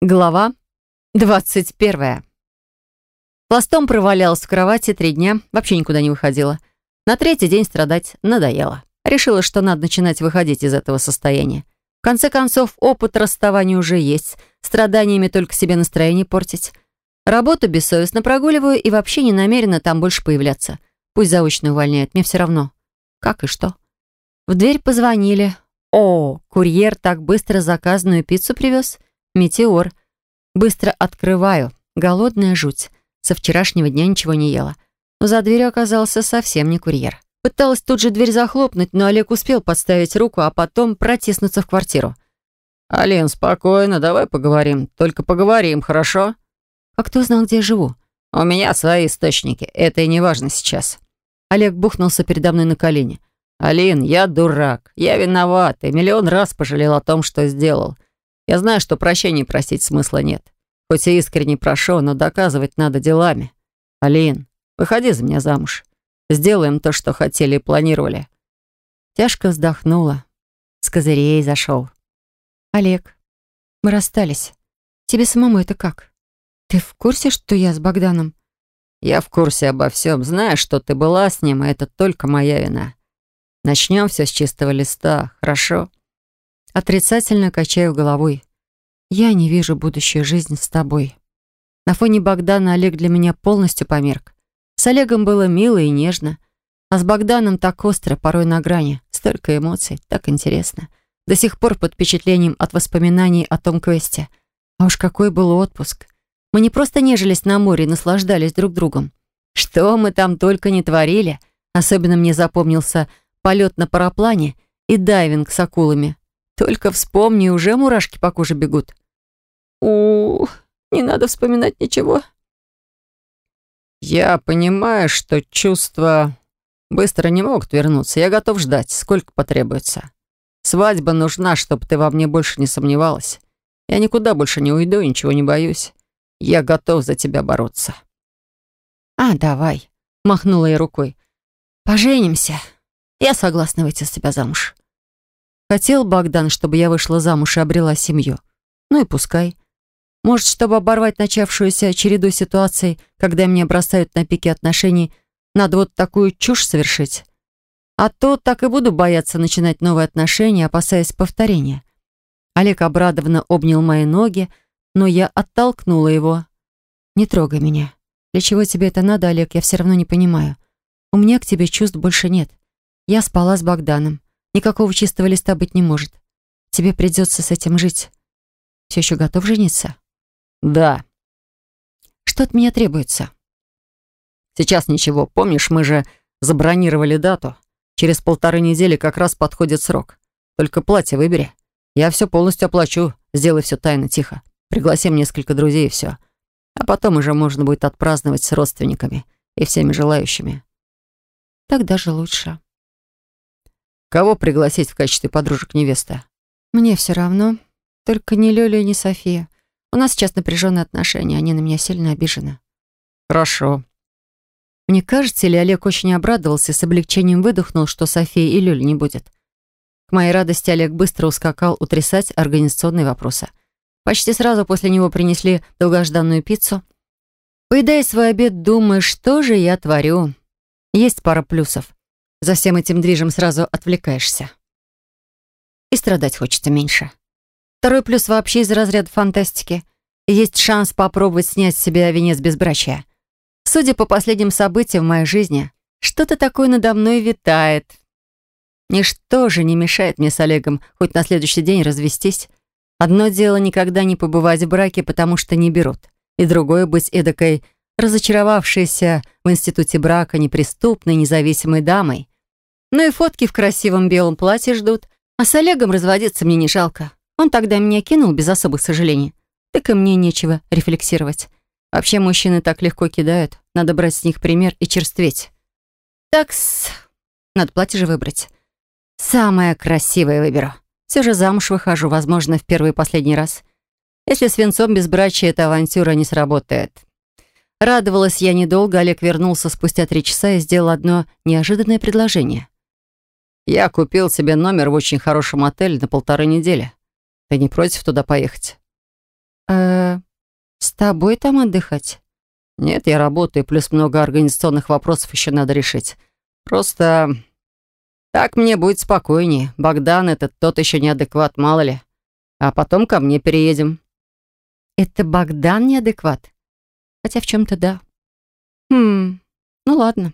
Глава 21. Пластом провалялась в кровати три дня, вообще никуда не выходила. На третий день страдать надоело. Решила, что надо начинать выходить из этого состояния. В конце концов, опыт расставания уже есть. Страданиями только себе настроение портить. Работу бессовестно прогуливаю и вообще не намерена там больше появляться. Пусть заочно увольняют, мне все равно. Как и что. В дверь позвонили. О, курьер так быстро заказанную пиццу привез. Метеор. Быстро открываю. Голодная жуть. Со вчерашнего дня ничего не ела. Но за дверью оказался совсем не курьер. Пыталась тут же дверь захлопнуть, но Олег успел подставить руку, а потом протиснуться в квартиру. «Алин, спокойно, давай поговорим. Только поговорим, хорошо?» «Как ты узнал, где я живу?» «У меня свои источники. Это и не важно сейчас». Олег бухнулся передо мной на колени. «Алин, я дурак. Я виноват и миллион раз пожалел о том, что сделал. Я знаю, что прощения просить смысла нет. Хоть и искренне прошу, но доказывать надо делами. Алин, выходи за меня замуж. Сделаем то, что хотели и планировали». Тяжко вздохнула. С козырей зашел. «Олег, мы расстались. Тебе самому это как? Ты в курсе, что я с Богданом?» «Я в курсе обо всем. Знаю, что ты была с ним, и это только моя вина. Начнем все с чистого листа, хорошо?» Отрицательно качаю головой. Я не вижу будущую жизнь с тобой. На фоне Богдана Олег для меня полностью померк. С Олегом было мило и нежно, а с Богданом так остро, порой на грани. Столько эмоций, так интересно. До сих пор под впечатлением от воспоминаний о том квесте. А уж какой был отпуск. Мы не просто нежились на море и наслаждались друг другом. Что мы там только не творили. Особенно мне запомнился полет на параплане и дайвинг с акулами. Только вспомни, уже мурашки по коже бегут. у не надо вспоминать ничего. Я понимаю, что чувства быстро не могут вернуться. Я готов ждать, сколько потребуется. Свадьба нужна, чтобы ты во мне больше не сомневалась. Я никуда больше не уйду и ничего не боюсь. Я готов за тебя бороться. А, давай, махнула я рукой. Поженимся. Я согласна выйти за тебя замуж. Хотел Богдан, чтобы я вышла замуж и обрела семью. Ну и пускай. Может, чтобы оборвать начавшуюся череду ситуаций, когда меня бросают на пике отношений, надо вот такую чушь совершить. А то так и буду бояться начинать новые отношения, опасаясь повторения. Олег обрадованно обнял мои ноги, но я оттолкнула его. «Не трогай меня. Для чего тебе это надо, Олег, я все равно не понимаю. У меня к тебе чувств больше нет. Я спала с Богданом. Никакого чистого листа быть не может. Тебе придется с этим жить. Все еще готов жениться? Да. Что от меня требуется? Сейчас ничего. Помнишь, мы же забронировали дату. Через полторы недели как раз подходит срок. Только платье выбери. Я все полностью оплачу. Сделай все тайно, тихо. Пригласим несколько друзей и все. А потом уже можно будет отпраздновать с родственниками и всеми желающими. Так даже лучше. Кого пригласить в качестве подружек невесты? Мне все равно. Только ни Лёля, ни София. У нас сейчас напряженные отношения, они на меня сильно обижены. Хорошо. Мне кажется, или Олег очень обрадовался, с облегчением выдохнул, что Софии и Лёли не будет. К моей радости Олег быстро ускакал утрясать организационные вопросы. Почти сразу после него принесли долгожданную пиццу. Поедая свой обед, думаю, что же я творю. Есть пара плюсов. За всем этим движем сразу отвлекаешься. И страдать хочется меньше. Второй плюс вообще из разряда фантастики. Есть шанс попробовать снять с себя венец безбрачия. Судя по последним событиям в моей жизни, что-то такое надо мной витает. Ничто же не мешает мне с Олегом хоть на следующий день развестись. Одно дело никогда не побывать в браке, потому что не берут. И другое — быть эдакой разочаровавшейся в институте брака неприступной независимой дамой. Ну и фотки в красивом белом платье ждут. А с Олегом разводиться мне не жалко. Он тогда меня кинул без особых сожалений. Так и мне нечего рефлексировать. Вообще мужчины так легко кидают. Надо брать с них пример и черстветь. Такс, надо платье же выбрать. Самое красивое выберу. Все же замуж выхожу, возможно, в первый и последний раз. Если с венцом безбрачия эта авантюра не сработает. Радовалась я недолго, Олег вернулся спустя три часа и сделал одно неожиданное предложение. «Я купил себе номер в очень хорошем отеле на полторы недели. Ты не против туда поехать?» э с тобой там отдыхать?» «Нет, я работаю, плюс много организационных вопросов еще надо решить. Просто так мне будет спокойнее. Богдан этот тот еще неадекват, мало ли. А потом ко мне переедем». «Это Богдан неадекват?» «Хотя в чем-то да». «Хм, ну ладно».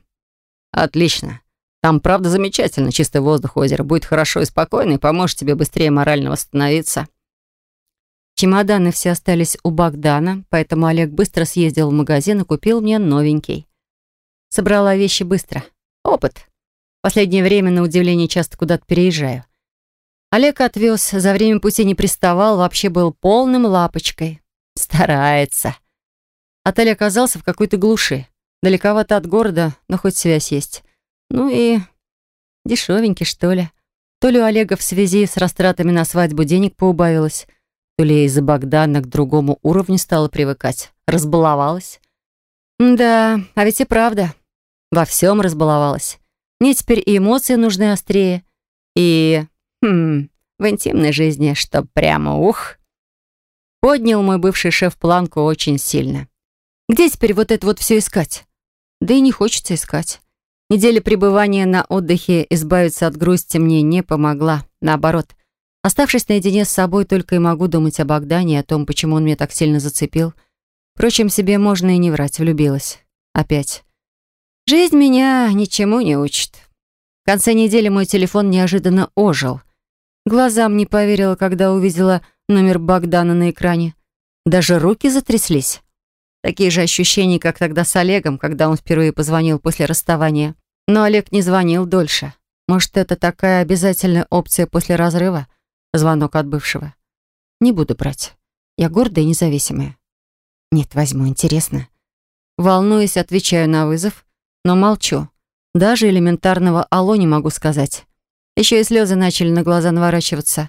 «Отлично. Там, правда, замечательно. Чистый воздух озера. Будет хорошо и спокойно, и поможет тебе быстрее морально восстановиться». Чемоданы все остались у Богдана, поэтому Олег быстро съездил в магазин и купил мне новенький. Собрала вещи быстро. Опыт. Последнее время, на удивление, часто куда-то переезжаю. Олег отвез, за время пути не приставал, вообще был полным лапочкой. Старается. Отель оказался в какой-то глуши. Далековато от города, но хоть связь есть. Ну и дешевенький, что ли. То ли у Олега в связи с растратами на свадьбу денег поубавилось, то ли из-за Богдана к другому уровню стала привыкать. Разбаловалась. Да, а ведь и правда. Во всем разбаловалась. Мне теперь и эмоции нужны острее. И, хм, в интимной жизни, что прямо ух. Поднял мой бывший шеф планку очень сильно. Где теперь вот это вот все искать? Да и не хочется искать. Неделя пребывания на отдыхе избавиться от грусти мне не помогла. Наоборот, Оставшись наедине с собой, только и могу думать о Богдане и о том, почему он меня так сильно зацепил. Впрочем, себе можно и не врать, влюбилась. Опять. Жизнь меня ничему не учит. В конце недели мой телефон неожиданно ожил. Глазам не поверила, когда увидела номер Богдана на экране. Даже руки затряслись. Такие же ощущения, как тогда с Олегом, когда он впервые позвонил после расставания. Но Олег не звонил дольше. Может, это такая обязательная опция после разрыва? Звонок от бывшего. Не буду брать. Я гордая и независимая. Нет, возьму, интересно. Волнуюсь, отвечаю на вызов, но молчу. Даже элементарного «алло» не могу сказать. Еще и слезы начали на глаза наворачиваться.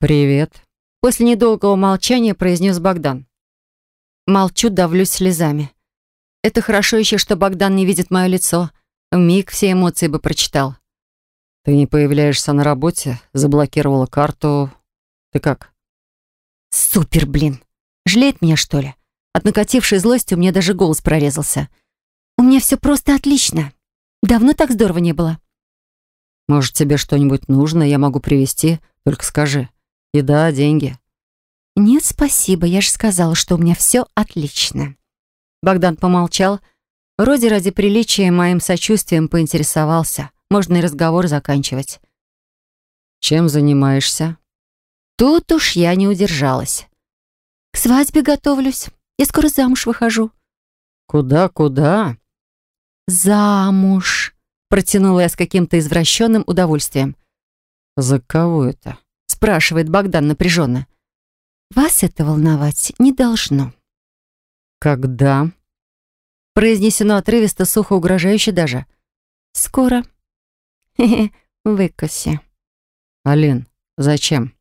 «Привет», — после недолгого молчания произнес Богдан. Молчу, давлюсь слезами. Это хорошо еще, что Богдан не видит мое лицо. Миг все эмоции бы прочитал. «Ты не появляешься на работе, заблокировала карту. Ты как?» «Супер, блин! Жалеет меня, что ли?» От накатившей злости у меня даже голос прорезался. «У меня все просто отлично. Давно так здорово не было». «Может, тебе что-нибудь нужно, я могу привезти? Только скажи. Еда, деньги». «Нет, спасибо, я же сказала, что у меня все отлично». Богдан помолчал, вроде ради приличия моим сочувствием поинтересовался. Можно и разговор заканчивать. «Чем занимаешься?» Тут уж я не удержалась. «К свадьбе готовлюсь. Я скоро замуж выхожу». «Куда-куда?» «Замуж», — протянула я с каким-то извращенным удовольствием. «За кого это?» — спрашивает Богдан напряженно. «Вас это волновать не должно». «Когда?» Произнесено отрывисто, сухо, угрожающе даже. «Скоро». Хе-хе, выкоси. Алин, зачем?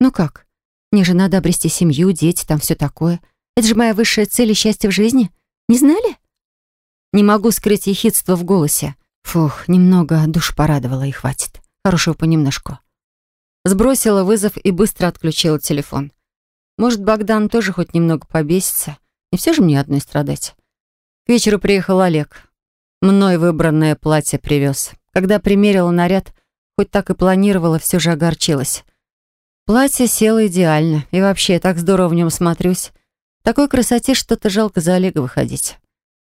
Ну как? Мне же надо обрести семью, дети, там все такое. Это же моя высшая цель и счастье в жизни. Не знали? Не могу скрыть ехидство в голосе. Фух, немного душ порадовала и хватит. Хорошего понемножку. Сбросила вызов и быстро отключила телефон. Может, Богдан тоже хоть немного побесится? Не все же мне одной страдать. К вечеру приехал Олег. Мной выбранное платье привез. Когда примерила наряд, хоть так и планировала, все же огорчилась. Платье село идеально, и вообще так здорово в нем смотрюсь. В такой красоте что-то жалко за Олега выходить.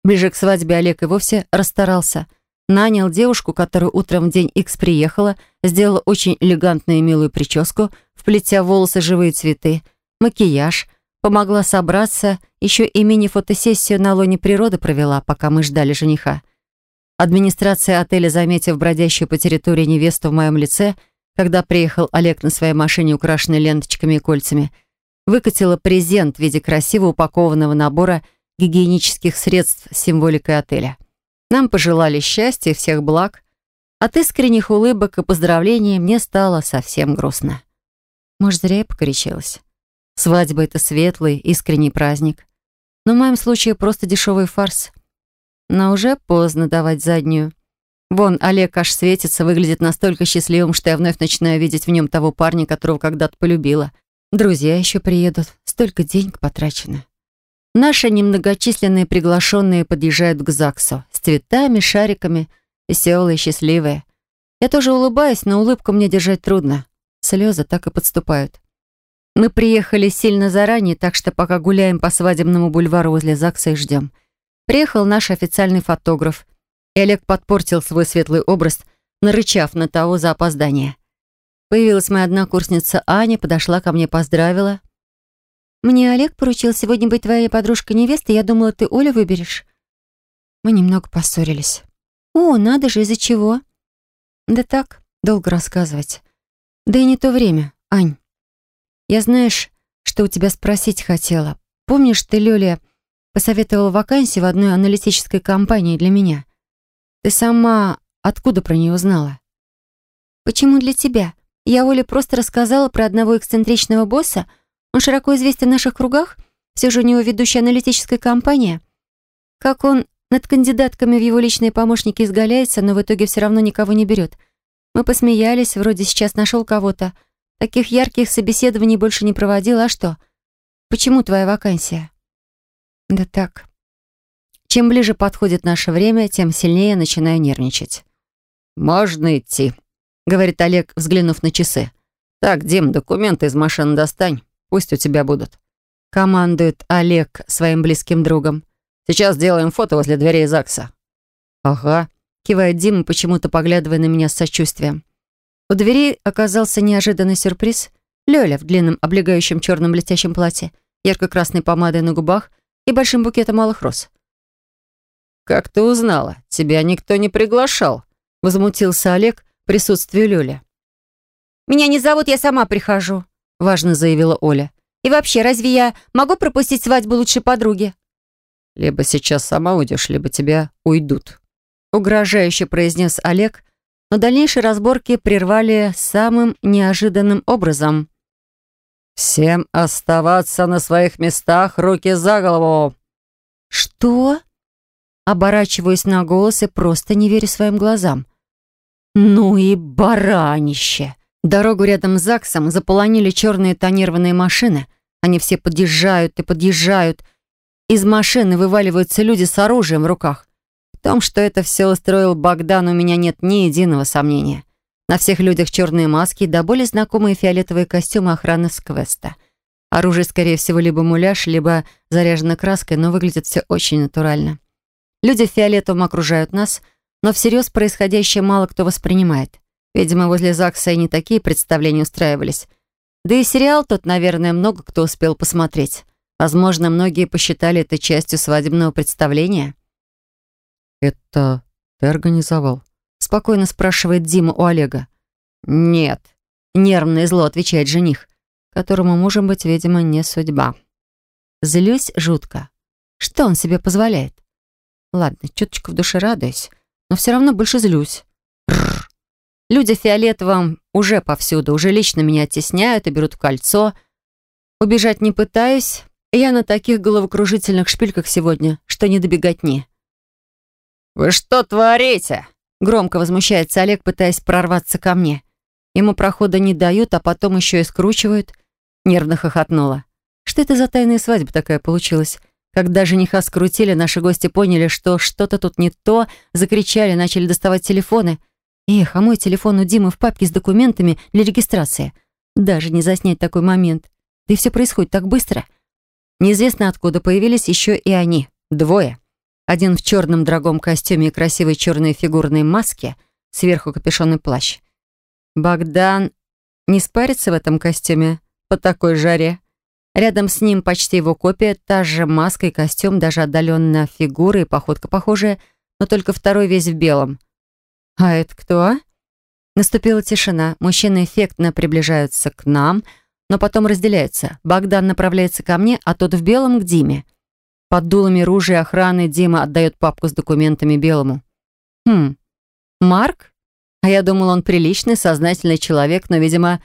Ближе к свадьбе Олег и вовсе расстарался. Нанял девушку, которая утром в день Икс приехала, сделала очень элегантную и милую прическу, вплетя в волосы живые цветы, макияж, помогла собраться, еще и мини-фотосессию на лоне природы провела, пока мы ждали жениха. Администрация отеля, заметив бродящую по территории невесту в моем лице, когда приехал Олег на своей машине, украшенной ленточками и кольцами, выкатила презент в виде красиво упакованного набора гигиенических средств с символикой отеля. Нам пожелали счастья и всех благ. От искренних улыбок и поздравлений мне стало совсем грустно. Может, зря я покоричилась. Свадьба — это светлый, искренний праздник. Но в моем случае просто дешевый фарс — но уже поздно давать заднюю. Вон, Олег аж светится, выглядит настолько счастливым, что я вновь начинаю видеть в нем того парня, которого когда-то полюбила. Друзья еще приедут. Столько денег потрачено. Наши немногочисленные приглашенные подъезжают к ЗАГСу с цветами, шариками, веселые, счастливые. Я тоже улыбаюсь, но улыбку мне держать трудно. Слезы так и подступают. Мы приехали сильно заранее, так что пока гуляем по свадебному бульвару возле ЗАГСа и ждем. Приехал наш официальный фотограф, и Олег подпортил свой светлый образ, нарычав на того за опоздание. Появилась моя однокурсница Аня, подошла ко мне, поздравила. «Мне Олег поручил сегодня быть твоей подружкой-невестой, я думала, ты Олю выберешь». Мы немного поссорились. «О, надо же, из-за чего?» «Да так, долго рассказывать. Да и не то время, Ань. Я знаешь, что у тебя спросить хотела. Помнишь, ты, Лёля, посоветовала вакансию в одной аналитической компании для меня? Ты сама откуда про нее узнала? Почему для тебя? Я Оле просто рассказала про одного эксцентричного босса. Он широко известен в наших кругах. Все же у него ведущая аналитическая компания. Как он над кандидатками в его личные помощники изгаляется, но в итоге все равно никого не берет. Мы посмеялись, вроде сейчас нашел кого-то, Таких ярких собеседований больше не проводила, а что? Почему твоя вакансия? Да так. Чем ближе подходит наше время, тем сильнее начинаю нервничать. «Можно идти», — говорит Олег, взглянув на часы. «Так, Дим, документы из машины достань. Пусть у тебя будут». Командует Олег своим близким другом. «Сейчас сделаем фото возле дверей ЗАГСа». «Ага», — кивает Дима, почему-то поглядывая на меня с сочувствием. У двери оказался неожиданный сюрприз. Лёля в длинном облегающем черном блестящем платье, ярко-красной помадой на губах и большим букетом малых роз. «Как ты узнала? Тебя никто не приглашал», — возмутился Олег присутствию Лёли. «Меня не зовут, я сама прихожу», — важно заявила Оля. «И вообще, разве я могу пропустить свадьбу лучшей подруги?» «Либо сейчас сама уйдешь, либо тебя уйдут», — угрожающе произнес Олег, но дальнейшие разборки прервали самым неожиданным образом. «Всем оставаться на своих местах, руки за голову!» «Что?» Оборачиваюсь на голос и просто не верю своим глазам. «Ну и баранище!» Дорогу рядом с ЗАГСом заполонили черные тонированные машины. Они все подъезжают и подъезжают. Из машины вываливаются люди с оружием в руках. Том, что это все устроил Богдан, у меня нет ни единого сомнения. На всех людях черные маски и до боли знакомые фиолетовые костюмы охраны с квеста. Оружие, скорее всего, либо муляж, либо заряжено краской, но выглядит все очень натурально. Люди в фиолетовом окружают нас, но всерьез происходящее мало кто воспринимает. Видимо, возле ЗАГСа и не такие представления устраивались. Да и сериал тот, наверное, много кто успел посмотреть. Возможно, многие посчитали это частью свадебного представления. «Это ты организовал?» Спокойно спрашивает Дима у Олега. «Нет», — нервно и зло отвечает жених, которому мужем быть, видимо, не судьба. Злюсь жутко. Что он себе позволяет? Ладно, чуточку в душе радуюсь, но все равно больше злюсь. Рррр. Люди в фиолетовом уже повсюду, уже лично меня оттесняют и берут в кольцо. Убежать не пытаюсь. Я на таких головокружительных шпильках сегодня, что не добегать не. «Вы что творите?» Громко возмущается Олег, пытаясь прорваться ко мне. Ему прохода не дают, а потом еще и скручивают. Нервно хохотнула. Что это за тайная свадьба такая получилась? Когда жениха скрутили, наши гости поняли, что что-то тут не то, закричали, начали доставать телефоны. Эх, а мой телефон у Димы в папке с документами для регистрации. Даже не заснять такой момент. Да и все происходит так быстро. Неизвестно откуда появились еще и они. Двое. Один в черном дорогом костюме и красивой черной фигурной маске, сверху капюшонный плащ. Богдан не спарится в этом костюме по такой жаре. Рядом с ним почти его копия, та же маска и костюм, даже отдаленно фигура и походка похожая, но только второй весь в белом. «А это кто?» а?» Наступила тишина. Мужчины эффектно приближаются к нам, но потом разделяются. Богдан направляется ко мне, а тот в белом — к Диме. Под дулами ружья охраны Дима отдает папку с документами Белому. Хм, Марк? А я думал, он приличный, сознательный человек, но, видимо,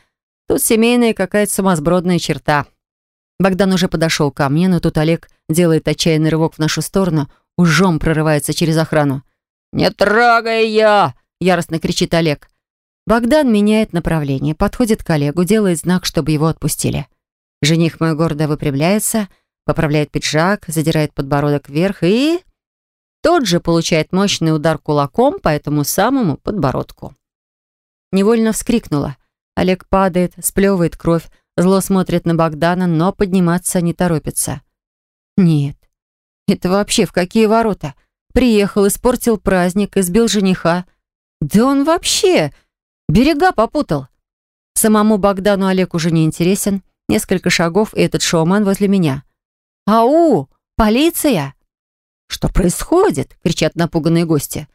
тут семейная какая-то сумасбродная черта. Богдан уже подошел ко мне, но тут Олег делает отчаянный рывок в нашу сторону, ужом прорывается через охрану. «Не трогай я!» — яростно кричит Олег. Богдан меняет направление, подходит к Олегу, делает знак, чтобы его отпустили. Жених мой гордо выпрямляется, поправляет пиджак, задирает подбородок вверх и... Тот же получает мощный удар кулаком по этому самому подбородку. Невольно вскрикнула. Олег падает, сплевывает кровь, зло смотрит на Богдана, но подниматься не торопится. Нет, это вообще в какие ворота? Приехал, испортил праздник, избил жениха. Да он вообще берега попутал. Самому Богдану Олег уже не интересен. Несколько шагов, и этот шоумен возле меня. «Ау! Полиция!» «Что происходит?» — кричат напуганные гости.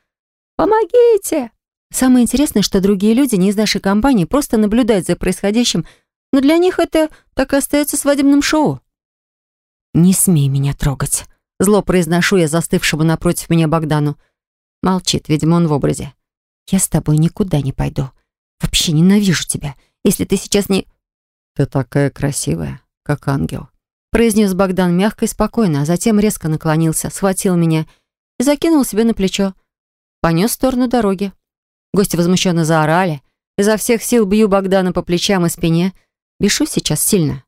«Помогите!» Самое интересное, что другие люди не из нашей компании просто наблюдают за происходящим, но для них это так и остается свадебным шоу. «Не смей меня трогать!» Зло произношу я застывшему напротив меня Богдану. Молчит, видимо, он в образе. «Я с тобой никуда не пойду. Вообще ненавижу тебя. Если ты сейчас не...» «Ты такая красивая, как ангел», произнес Богдан мягко и спокойно, а затем резко наклонился, схватил меня и закинул себе на плечо. Понес в сторону дороги. Гости возмущенно заорали. Изо всех сил бью Богдана по плечам и спине. Бешу сейчас сильно.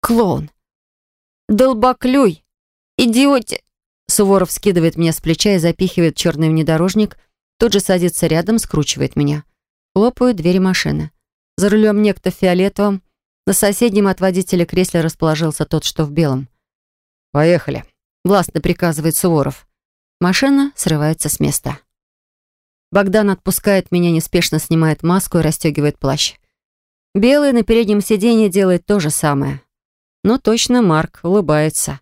«Клоун! Долбоклюй! Идиоте!» Суворов скидывает меня с плеча и запихивает черный внедорожник, тут же садится рядом, скручивает меня. Хлопают двери машины. За рулем некто в фиолетовом. На соседнем от водителя кресле расположился тот, что в белом. «Поехали», — властно приказывает Суворов. Машина срывается с места. Богдан отпускает меня, неспешно снимает маску и расстегивает плащ. Белый на переднем сиденье делает то же самое. Но точно Марк улыбается.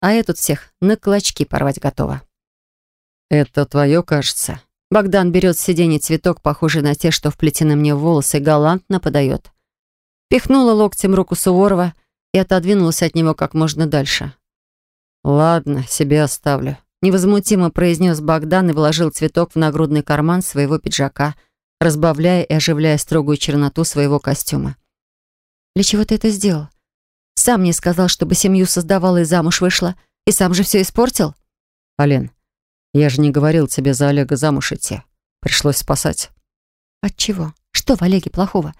А я тут всех на клочки порвать готова. «Это твое, кажется?» Богдан берет с сиденья цветок, похожий на те, что вплетены мне в волосы, галантно подает. Пихнула локтем руку Суворова и отодвинулась от него как можно дальше. «Ладно, себе оставлю», — невозмутимо произнес Богдан и вложил цветок в нагрудный карман своего пиджака, разбавляя и оживляя строгую черноту своего костюма. «Для чего ты это сделал? Сам мне сказал, чтобы семью создавала и замуж вышла, и сам же все испортил?» «Ален, я же не говорил тебе за Олега замуж идти. Пришлось спасать. От чего? Что в Олеге плохого?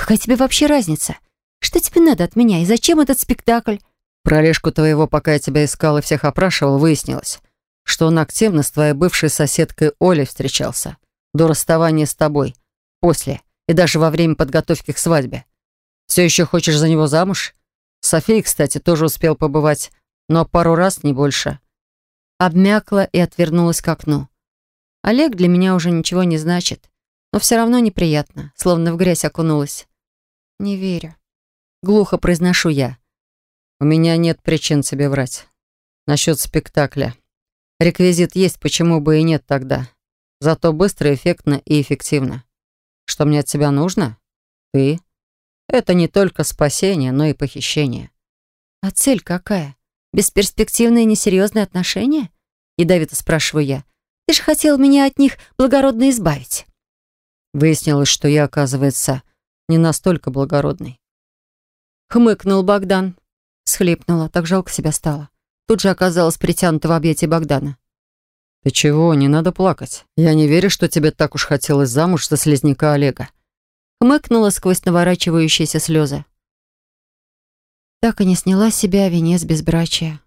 Какая тебе вообще разница? Что тебе надо от меня и зачем этот спектакль? Про Олежку твоего, пока я тебя искал и всех опрашивал, выяснилось, что он активно с твоей бывшей соседкой Олей встречался. До расставания с тобой, после и даже во время подготовки к свадьбе. Все еще хочешь за него замуж? София, кстати, тоже успел побывать, но пару раз, не больше обмякла и отвернулась к окну. Олег для меня уже ничего не значит, но все равно неприятно, словно в грязь окунулась. «Не верю», — глухо произношу я. «У меня нет причин тебе врать. Насчет спектакля. Реквизит есть, почему бы и нет тогда. Зато быстро, эффектно и эффективно. Что мне от тебя нужно? Ты. Это не только спасение, но и похищение». «А цель какая?» Бесперспективные несерьезные отношения? Ядовито спрашиваю я. Ты же хотел меня от них благородно избавить. Выяснилось, что я, оказывается, не настолько благородный. Хмыкнул Богдан. Схлипнула, так жалко себя стало. Тут же оказалась притянута в объятии Богдана. «Ты чего? Не надо плакать. Я не верю, что тебе так уж хотелось замуж за слезняка Олега». Хмыкнула сквозь наворачивающиеся слезы. Так и не сняла с себя венец безбрачия.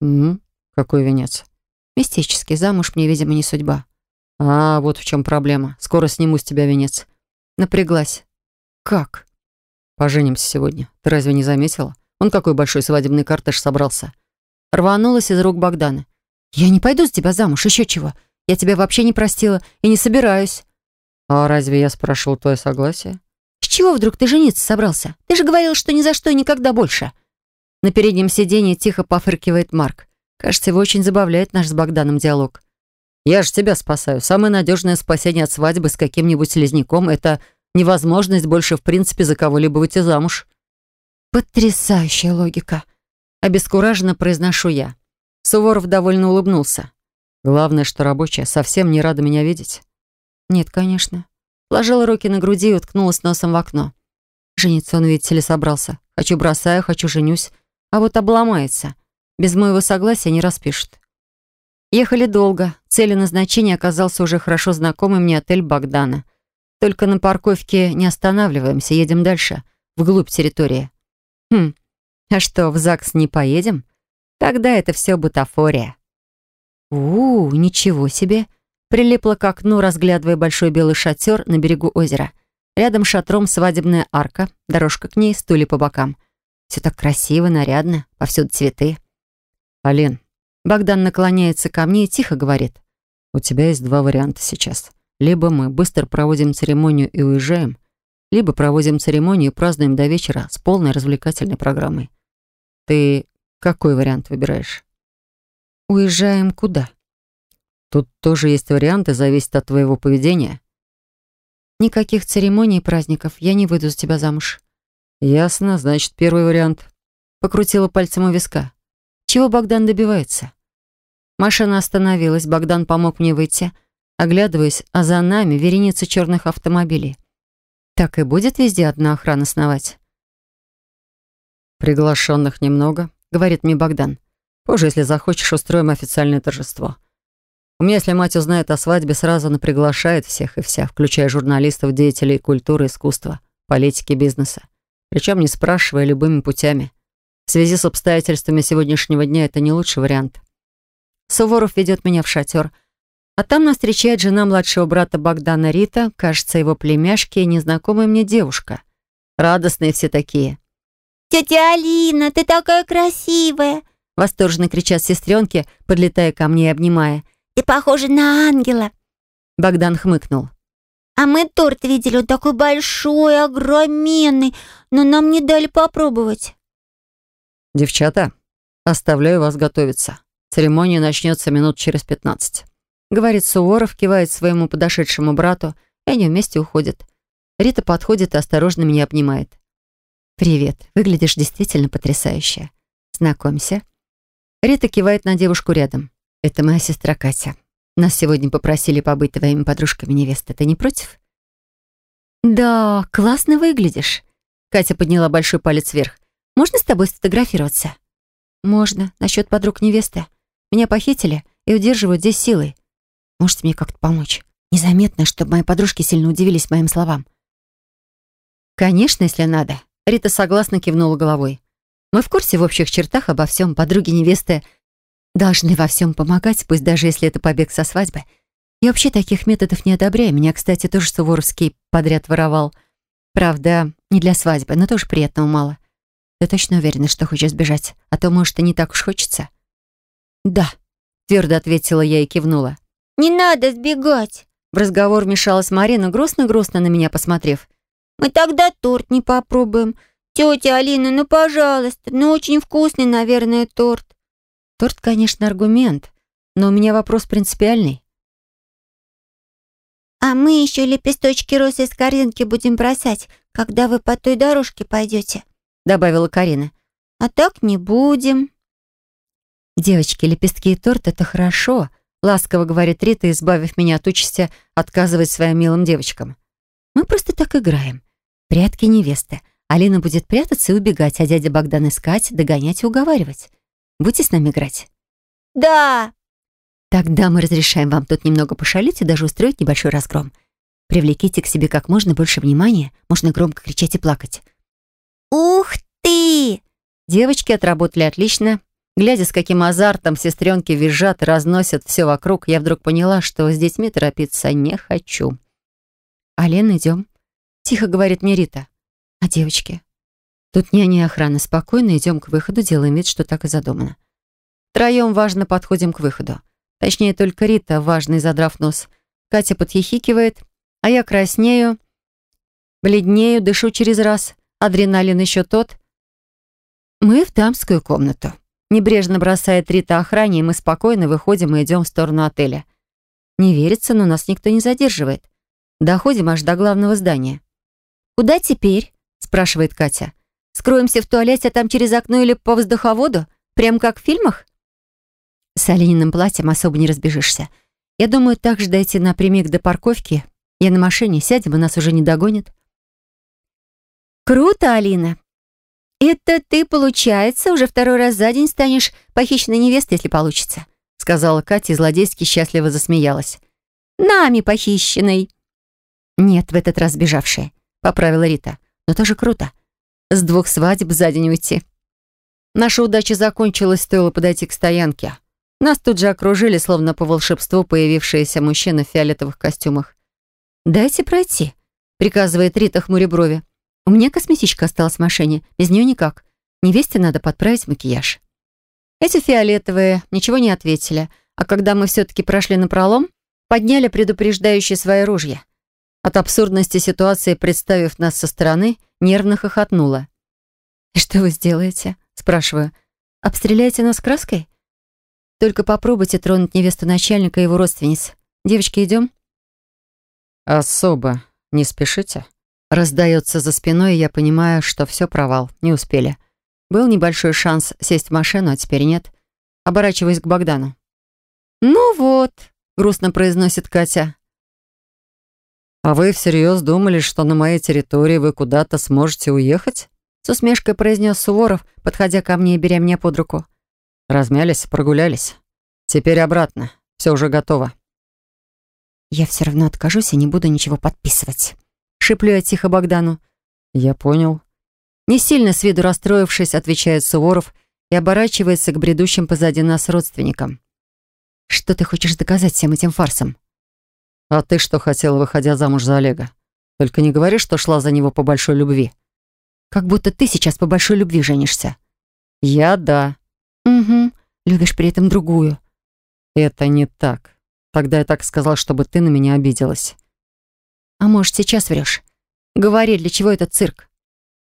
Угу. Какой венец? Мистический. Замуж мне, видимо, не судьба. А, вот в чем проблема. Скоро сниму с тебя венец. Напряглась. Как? Поженимся сегодня. Ты разве не заметила? Он какой большой свадебный кортеж собрался. Рванулась из рук Богдана. Я не пойду с тебя замуж, еще чего. Я тебя вообще не простила и не собираюсь. А разве я спрашивал твое согласие? С чего вдруг ты жениться собрался? Ты же говорил, что ни за что и никогда больше. На переднем сиденье тихо пофыркивает Марк. Кажется, его очень забавляет наш с Богданом диалог. «Я же тебя спасаю. Самое надежное спасение от свадьбы с каким-нибудь слизняком — это невозможность больше в принципе за кого-либо выйти замуж». «Потрясающая логика!» Обескураженно произношу я. Суворов довольно улыбнулся. «Главное, что рабочая совсем не рада меня видеть». «Нет, конечно. Ложила руки на груди и уткнулась носом в окно. Жениться он, видите ли, собрался. Хочу бросаю, хочу женюсь. А вот обломается. Без моего согласия не распишет. Ехали долго. Цели назначения оказался уже хорошо знакомый мне отель Богдана. Только на парковке не останавливаемся, едем дальше. вглубь территории. Хм, а что, в ЗАГС не поедем? Тогда это все бутафория. У, ничего себе. Прилипла к окну, разглядывая большой белый шатер на берегу озера. Рядом шатром свадебная арка, дорожка к ней, стулья по бокам. Все так красиво, нарядно, повсюду цветы. «Алин». Богдан наклоняется ко мне и тихо говорит. «У тебя есть два варианта сейчас. Либо мы быстро проводим церемонию и уезжаем, либо проводим церемонию и празднуем до вечера с полной развлекательной программой. Ты какой вариант выбираешь? Уезжаем куда? Тут тоже есть варианты, зависит от твоего поведения. Никаких церемоний и праздников. Я не выйду за тебя замуж. Ясно, значит, первый вариант. Покрутила пальцем у виска. Чего Богдан добивается? Машина остановилась, Богдан помог мне выйти. Оглядываясь, а за нами вереница черных автомобилей. Так и будет везде одна охрана сновать. «Приглашенных немного», — говорит мне Богдан. «Позже, если захочешь, устроим официальное торжество. У меня, если мать узнает о свадьбе, сразу она приглашает всех и вся, включая журналистов, деятелей культуры, искусства, политики, бизнеса. Причем не спрашивая любыми путями. В связи с обстоятельствами сегодняшнего дня это не лучший вариант. Суворов ведет меня в шатер — а там нас встречает жена младшего брата Богдана Рита, кажется, его племяшки и незнакомая мне девушка. Радостные все такие. «Тетя Алина, ты такая красивая!» Восторженно кричат сестренки, подлетая ко мне и обнимая. «Ты похожа на ангела!» Богдан хмыкнул. «А мы торт видели, он такой большой, огроменный, но нам не дали попробовать». «Девчата, оставляю вас готовиться. Церемония начнется минут через пятнадцать». Говорит Суворов, кивает своему подошедшему брату, и они вместе уходят. Рита подходит и осторожно меня обнимает. «Привет, выглядишь действительно потрясающе. Знакомься». Рита кивает на девушку рядом. «Это моя сестра Катя. Нас сегодня попросили побыть твоими подружками невесты. Ты не против?» «Да, классно выглядишь». Катя подняла большой палец вверх. «Можно с тобой сфотографироваться?» «Можно. Насчет подруг невесты. Меня похитили и удерживают здесь силой. Можете мне как-то помочь? Незаметно, чтобы мои подружки сильно удивились моим словам. Конечно, если надо. Рита согласно кивнула головой. Мы в курсе в общих чертах обо всем. Подруги невесты должны во всем помогать, пусть даже если это побег со свадьбы. Я вообще таких методов не одобряю. Меня, кстати, тоже Суворовский подряд воровал. Правда, не для свадьбы, но тоже приятного мало. Ты точно уверена, что хочешь сбежать? А то, может, и не так уж хочется? Да, твердо ответила я и кивнула. Не надо сбегать!» В разговор вмешалась Марина, грустно-грустно на меня посмотрев. «Мы тогда торт не попробуем. Тетя Алина, ну, пожалуйста, ну, очень вкусный, наверное, торт». Торт, конечно, аргумент, но у меня вопрос принципиальный. «А мы еще лепесточки роз из корзинки будем бросать, когда вы по той дорожке пойдете», добавила Карина. «А так не будем». «Девочки, лепестки и торт — это хорошо», Ласково говорит Рита, избавив меня от участи отказывать своим милым девочкам. Мы просто так играем. Прятки невесты. Алина будет прятаться и убегать, а дядя Богдан искать, догонять и уговаривать. Будете с нами играть? Да. Тогда мы разрешаем вам тут немного пошалить и даже устроить небольшой разгром. Привлеките к себе как можно больше внимания, можно громко кричать и плакать. Ух ты! Девочки отработали отлично, Глядя, с каким азартом сестренки визжат и разносят все вокруг, я вдруг поняла, что с детьми торопиться не хочу. «Ален, идем», — тихо говорит мне Рита. «А девочки?» «Тут няня и охрана. Спокойно идем к выходу, делаем вид, что так и задумано». Втроем важно подходим к выходу. Точнее, только Рита, важный задрав нос. Катя подхихикивает, а я краснею, бледнею, дышу через раз. Адреналин еще тот. Мы в дамскую комнату. Небрежно бросает Рита охране, и мы спокойно выходим и идем в сторону отеля. Не верится, но нас никто не задерживает. Доходим аж до главного здания. «Куда теперь?» — спрашивает Катя. «Скроемся в туалете, а там через окно или по воздуховоду? Прям как в фильмах?» С Алининым платьем особо не разбежишься. Я думаю, так же дойти напрямик до парковки. Я на машине, сядем, и нас уже не догонят. «Круто, Алина!» «Это ты, получается, уже второй раз за день станешь похищенной невестой, если получится», сказала Катя и злодейски счастливо засмеялась. «Нами похищенной». «Нет, в этот раз бежавшая», поправила Рита. «Но тоже круто. с двух свадеб за день уйти. Наша удача закончилась, стоило подойти к стоянке. Нас тут же окружили, словно по волшебству, появившиеся мужчины в фиолетовых костюмах. «Дайте пройти», — приказывает Рита хмуреброви. «У меня косметичка осталась в машине, без нее никак. Невесте надо подправить макияж». Эти фиолетовые ничего не ответили, а когда мы все-таки прошли на пролом, подняли предупреждающие свои ружья. От абсурдности ситуации, представив нас со стороны, нервно хохотнула. «И что вы сделаете?» — спрашиваю. «Обстреляете нас краской?» «Только попробуйте тронуть невесту начальника и его родственниц. Девочки, идем?» «Особо не спешите?» Раздается за спиной, и я понимаю, что все провал, не успели. Был небольшой шанс сесть в машину, а теперь нет. Оборачиваясь к Богдану. «Ну вот», — грустно произносит Катя. «А вы всерьез думали, что на моей территории вы куда-то сможете уехать?» С усмешкой произнес Суворов, подходя ко мне и беря меня под руку. Размялись, прогулялись. Теперь обратно. Все уже готово. Я все равно откажусь и не буду ничего подписывать. Шиплю я тихо Богдану. Я понял. Не сильно с виду расстроившись, отвечает Суворов и оборачивается к бредущим позади нас родственникам. Что ты хочешь доказать всем этим фарсом? А ты что хотела, выходя замуж за Олега? Только не говори, что шла за него по большой любви. Как будто ты сейчас по большой любви женишься. Я да. Угу. Любишь при этом другую. Это не так. Тогда я так сказал, чтобы ты на меня обиделась. А может, сейчас врешь? Говори, для чего этот цирк?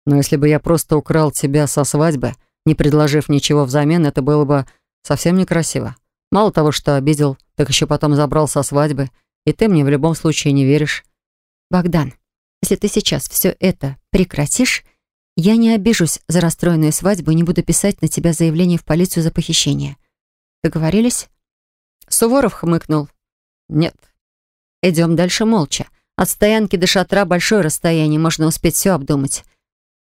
Но если бы я просто украл тебя со свадьбы, не предложив ничего взамен, это было бы совсем некрасиво. Мало того, что обидел, так еще потом забрал со свадьбы, и ты мне в любом случае не веришь. Богдан, если ты сейчас все это прекратишь, я не обижусь за расстроенную свадьбу и не буду писать на тебя заявление в полицию за похищение. Договорились?» Суворов хмыкнул. «Нет». Идем дальше молча. От стоянки до шатра большое расстояние, можно успеть все обдумать.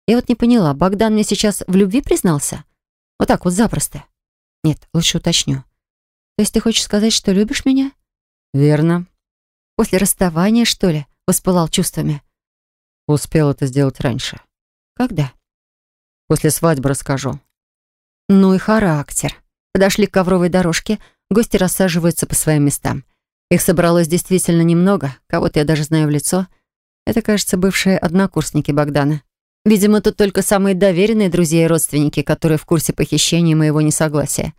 Я вот не поняла, Богдан мне сейчас в любви признался? Вот так вот запросто. Нет, лучше уточню. То есть ты хочешь сказать, что любишь меня? Верно. После расставания, что ли, воспылал чувствами? Успел это сделать раньше. Когда? После свадьбы расскажу. Ну и характер. Подошли к ковровой дорожке, гости рассаживаются по своим местам. Их собралось действительно немного, кого-то я даже знаю в лицо. Это, кажется, бывшие однокурсники Богдана. Видимо, тут только самые доверенные друзья и родственники, которые в курсе похищения моего несогласия.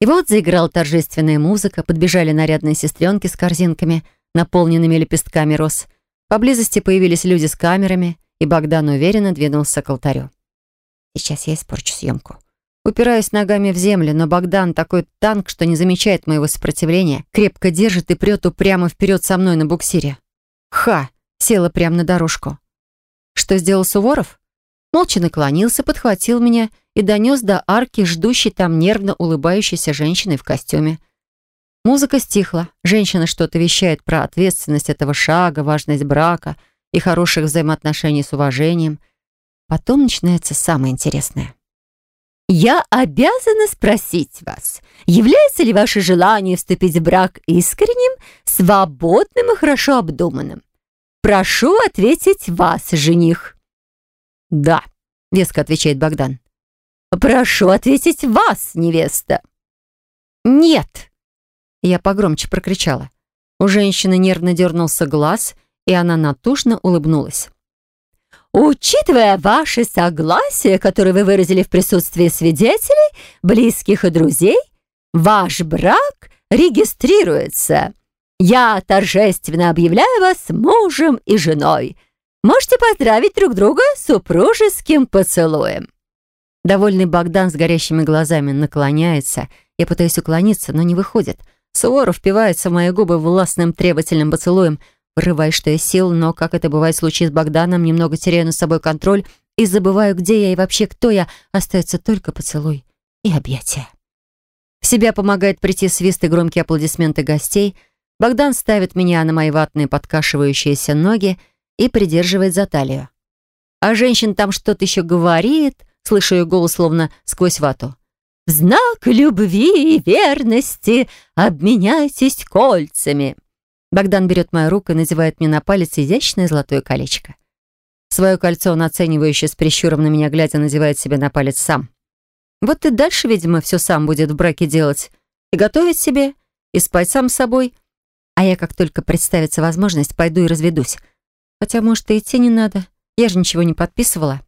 И вот заиграла торжественная музыка, подбежали нарядные сестренки с корзинками, наполненными лепестками роз. Поблизости появились люди с камерами — и Богдан уверенно двинулся к алтарю. Сейчас я испорчу съемку. Упираюсь ногами в землю, но Богдан такой танк, что не замечает моего сопротивления, крепко держит и прет упрямо вперед со мной на буксире. Ха! Села прямо на дорожку. Что сделал Суворов? Молча наклонился, подхватил меня и донес до арки, ждущей там нервно улыбающейся женщины в костюме. Музыка стихла. Женщина что-то вещает про ответственность этого шага, важность брака — и хороших взаимоотношений с уважением. Потом начинается самое интересное. «Я обязана спросить вас, является ли ваше желание вступить в брак искренним, свободным и хорошо обдуманным? Прошу ответить вас, жених». «Да», — веско отвечает Богдан. «Прошу ответить вас, невеста». «Нет!» Я погромче прокричала. У женщины нервно дернулся глаз, и она натужно улыбнулась. «Учитывая ваше согласие, которое вы выразили в присутствии свидетелей, близких и друзей, ваш брак регистрируется. Я торжественно объявляю вас мужем и женой. Можете поздравить друг друга супружеским поцелуем». Довольный Богдан с горящими глазами наклоняется. Я пытаюсь уклониться, но не выходит. Суворов впивается в мои губы властным требовательным поцелуем – Врываюсь, что я сил, но, как это бывает в случае с Богданом, немного теряю над собой контроль и забываю, где я и вообще кто я. Остается только поцелуй и объятия. В себя помогает прийти свист и громкие аплодисменты гостей. Богдан ставит меня на мои ватные подкашивающиеся ноги и придерживает за талию. А женщин там что-то еще говорит, слышу ее голос словно сквозь вату. «В знак любви и верности обменяйтесь кольцами!» Богдан берет мою руку и надевает мне на палец изящное золотое колечко. Свое кольцо он оценивающе с прищуром на меня глядя надевает себе на палец сам. Вот и дальше, видимо, все сам будет в браке делать. И готовить себе, и спать сам с собой. А я, как только представится возможность, пойду и разведусь. Хотя, может, и идти не надо. Я же ничего не подписывала.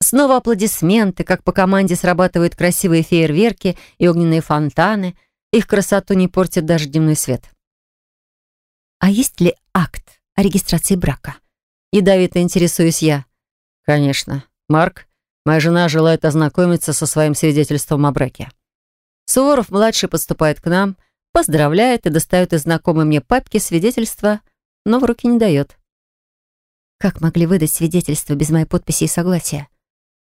Снова аплодисменты, как по команде срабатывают красивые фейерверки и огненные фонтаны. Их красоту не портит даже дневной свет. А есть ли акт о регистрации брака? Ядовито интересуюсь я. Конечно. Марк, моя жена желает ознакомиться со своим свидетельством о браке. Суворов-младший подступает к нам, поздравляет и достает из знакомой мне папки свидетельства, но в руки не дает. Как могли выдать свидетельство без моей подписи и согласия?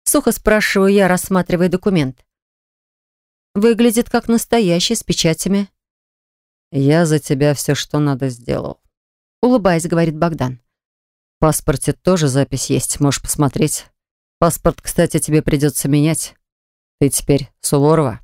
Сухо спрашиваю я, рассматривая документ. Выглядит как настоящий, с печатями. «Я за тебя все, что надо, сделал», — улыбаясь, говорит Богдан. «В паспорте тоже запись есть, можешь посмотреть. Паспорт, кстати, тебе придется менять. Ты теперь Суворова».